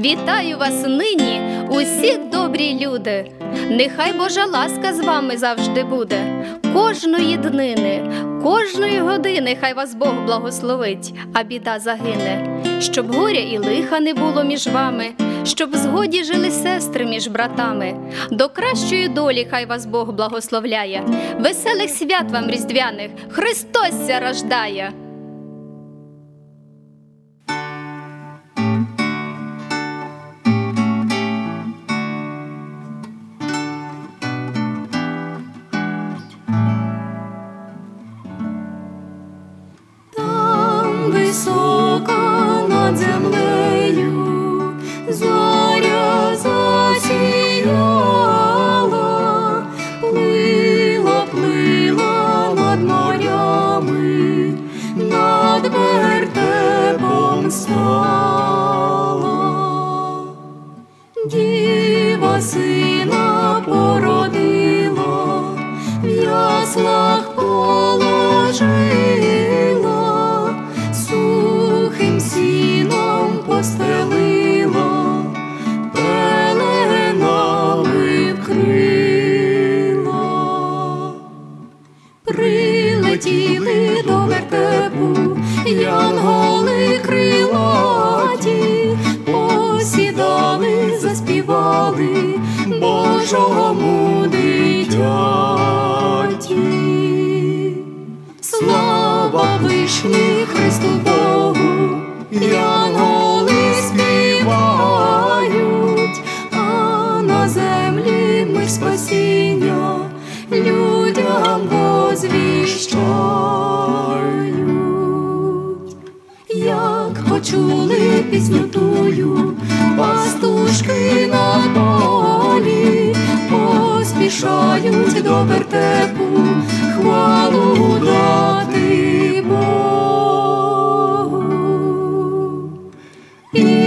Вітаю вас нині, усі добрі люди. Нехай Божа ласка з вами завжди буде. Кожної днини, кожної години, хай вас Бог благословить, а біда загине, щоб горя і лиха не було між вами, щоб в згоді жили сестри між братами. До кращої долі хай вас Бог благословляє. Веселих свят вам різдвяних, Христос ся рождає. Там високо над землею зоря засіяла, плила, плила над морями, над вертепом стала. Діва сина Прилетіли до вертепу, янголи крилаті, посідали, заспівали. Божому дитяті. Слава вишні Христу Богу, янголи співають, а на землі мир спасіння чули пісню тую, пастушки на полі поспішають до вертепу хвалу дати Богу. І